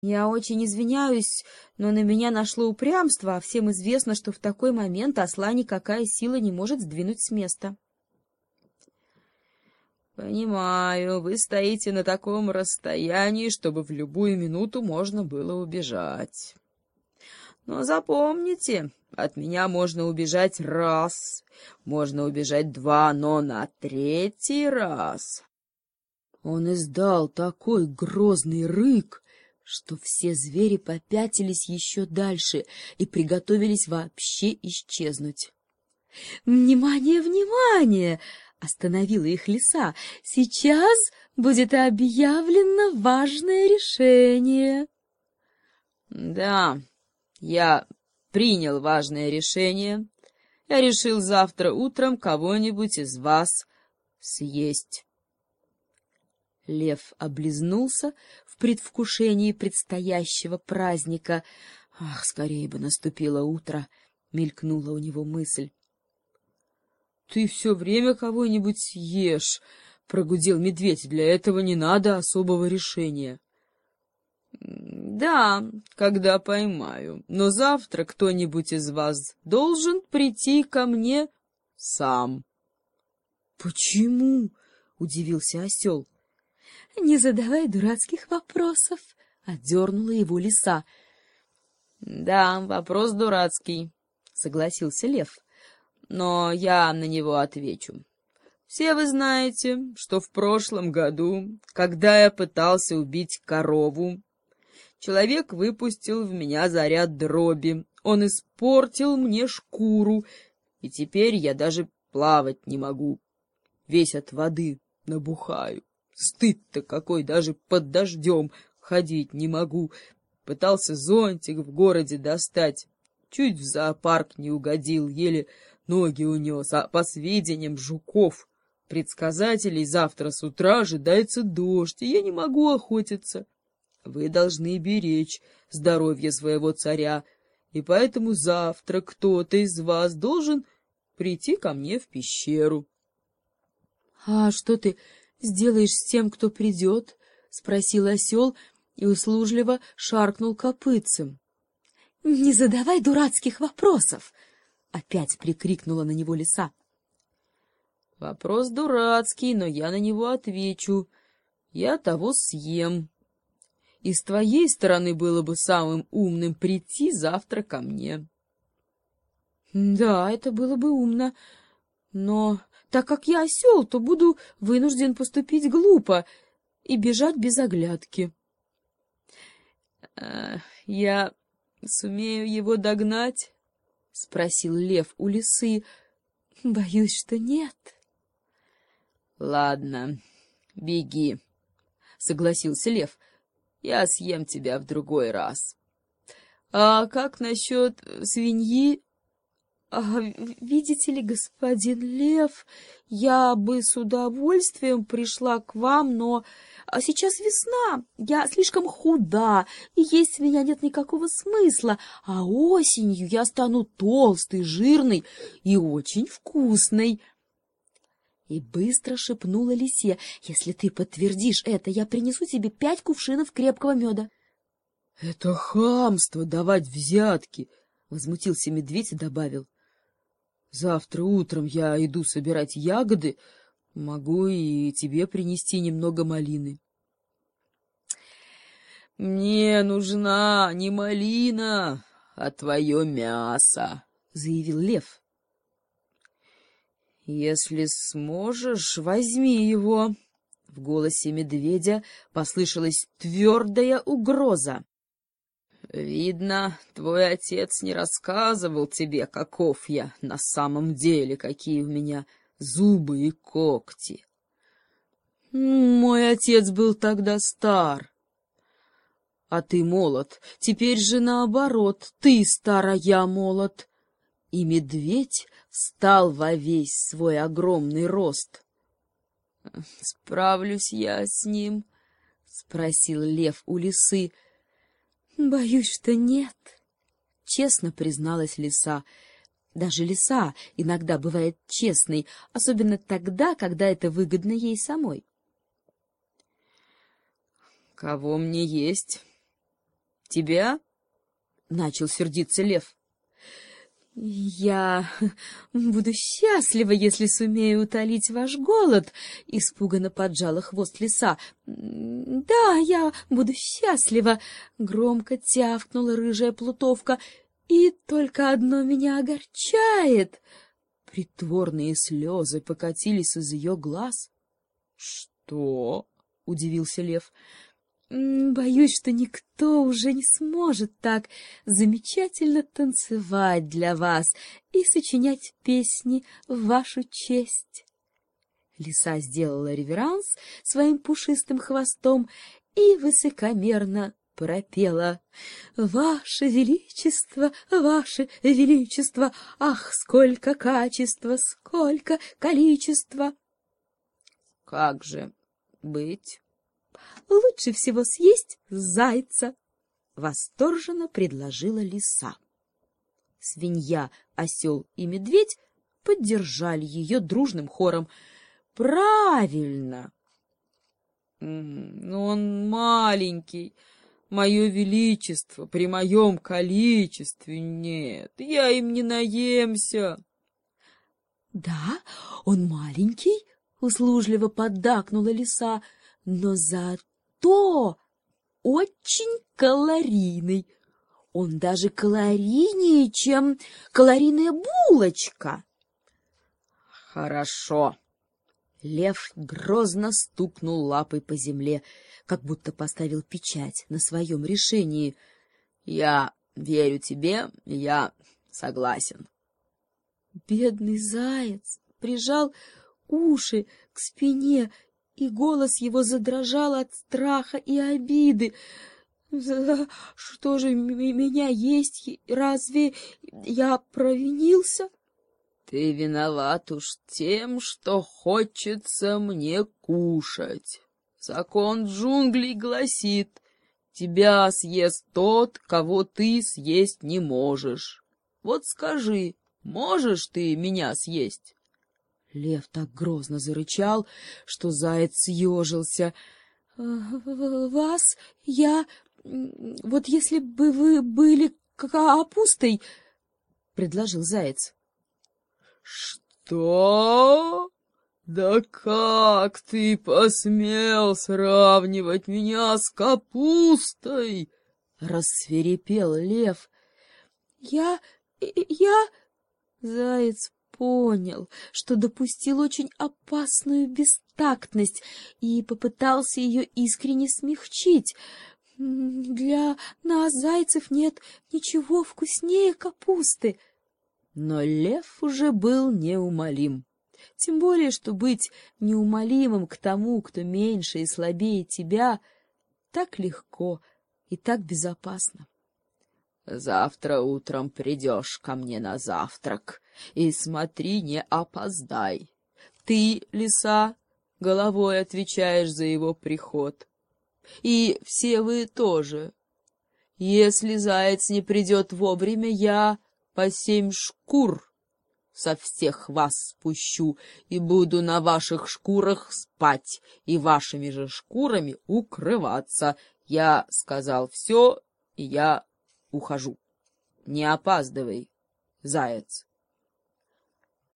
Я очень извиняюсь, но на меня нашло упрямство, а всем известно, что в такой момент осла никакая сила не может сдвинуть с места. Понимаю, вы стоите на таком расстоянии, чтобы в любую минуту можно было убежать. Но запомните, от меня можно убежать раз, можно убежать два, но на третий раз... Он издал такой грозный рык, что все звери попятились еще дальше и приготовились вообще исчезнуть. «Внимание, внимание!» — остановила их лиса. «Сейчас будет объявлено важное решение». «Да, я принял важное решение. Я решил завтра утром кого-нибудь из вас съесть». Лев облизнулся в предвкушении предстоящего праздника. «Ах, скорее бы наступило утро!» — мелькнула у него мысль. — Ты все время кого-нибудь ешь, — прогудел медведь. — Для этого не надо особого решения. — Да, когда поймаю. Но завтра кто-нибудь из вас должен прийти ко мне сам. — Почему? — удивился осел. — Не задавай дурацких вопросов, — отдернула его лиса. — Да, вопрос дурацкий, — согласился лев, — но я на него отвечу. Все вы знаете, что в прошлом году, когда я пытался убить корову, человек выпустил в меня заряд дроби. Он испортил мне шкуру, и теперь я даже плавать не могу. Весь от воды набухаю. Стыд-то какой, даже под дождем ходить не могу. Пытался зонтик в городе достать. Чуть в зоопарк не угодил, еле ноги унес, а по сведениям жуков, предсказателей, завтра с утра ожидается дождь, и я не могу охотиться. Вы должны беречь здоровье своего царя, и поэтому завтра кто-то из вас должен прийти ко мне в пещеру. — А что ты сделаешь с тем, кто придет? — спросил осел и услужливо шаркнул копытцем. — Не задавай дурацких вопросов! — опять прикрикнула на него лиса. — Вопрос дурацкий, но я на него отвечу. Я того съем. И с твоей стороны было бы самым умным прийти завтра ко мне. — Да, это было бы умно, но так как я осел, то буду вынужден поступить глупо и бежать без оглядки. «Э, — Я сумею его догнать? — спросил лев у лисы. — Боюсь, что нет. — Ладно, беги, — согласился лев. — Я съем тебя в другой раз. — А как насчет свиньи? А, видите ли, господин Лев, я бы с удовольствием пришла к вам, но а сейчас весна, я слишком худа, и есть у меня нет никакого смысла, а осенью я стану толстой, жирной и очень вкусной. И быстро шепнула лисе, если ты подтвердишь это, я принесу тебе пять кувшинов крепкого меда. — Это хамство давать взятки! — возмутился медведь и добавил. — Завтра утром я иду собирать ягоды, могу и тебе принести немного малины. — Мне нужна не малина, а твое мясо, — заявил лев. — Если сможешь, возьми его. В голосе медведя послышалась твердая угроза. Видно, твой отец не рассказывал тебе, каков я на самом деле, какие у меня зубы и когти. Мой отец был тогда стар, а ты молод. Теперь же наоборот, ты стар, а я молод. И медведь встал во весь свой огромный рост. — Справлюсь я с ним? — спросил лев у лисы. — Боюсь, что нет, — честно призналась лиса. Даже лиса иногда бывает честной, особенно тогда, когда это выгодно ей самой. — Кого мне есть, Тебя? — начал сердиться лев. «Я буду счастлива, если сумею утолить ваш голод», — испуганно поджала хвост лиса. «Да, я буду счастлива», — громко тявкнула рыжая плутовка. «И только одно меня огорчает». Притворные слезы покатились из ее глаз. «Что?» — удивился лев. Боюсь, что никто уже не сможет так замечательно танцевать для вас и сочинять песни в вашу честь. Лиса сделала реверанс своим пушистым хвостом и высокомерно пропела. «Ваше Величество, Ваше Величество, ах, сколько качества, сколько количества!» «Как же быть?» Лучше всего съесть зайца, — восторженно предложила лиса. Свинья, осел и медведь поддержали ее дружным хором. «Правильно!» «Но он маленький, мое величество, при моем количестве нет, я им не наемся». «Да, он маленький», — услужливо поддакнула лиса, — «но зато то очень калорийный. Он даже калорийнее, чем калорийная булочка. Хорошо. Лев грозно стукнул лапой по земле, как будто поставил печать на своем решении. Я верю тебе, я согласен. Бедный заяц прижал уши к спине и голос его задрожал от страха и обиды. «За что же меня есть? Разве я провинился?» «Ты виноват уж тем, что хочется мне кушать. Закон джунглей гласит, тебя съест тот, кого ты съесть не можешь. Вот скажи, можешь ты меня съесть?» Лев так грозно зарычал, что заяц съежился. — Вас я... Вот если бы вы были капустой, — предложил заяц. — Что? Да как ты посмел сравнивать меня с капустой? — рассверепел лев. — Я... я... Заяц понял, что допустил очень опасную бестактность и попытался ее искренне смягчить. Для нас, зайцев, нет ничего вкуснее капусты. Но лев уже был неумолим. Тем более, что быть неумолимым к тому, кто меньше и слабее тебя, так легко и так безопасно. Завтра утром придешь ко мне на завтрак, и смотри, не опоздай. Ты, лиса, головой отвечаешь за его приход. И все вы тоже. Если заяц не придет вовремя, я по семь шкур со всех вас спущу и буду на ваших шкурах спать и вашими же шкурами укрываться. Я сказал все, и я ухожу. Не опаздывай, заяц.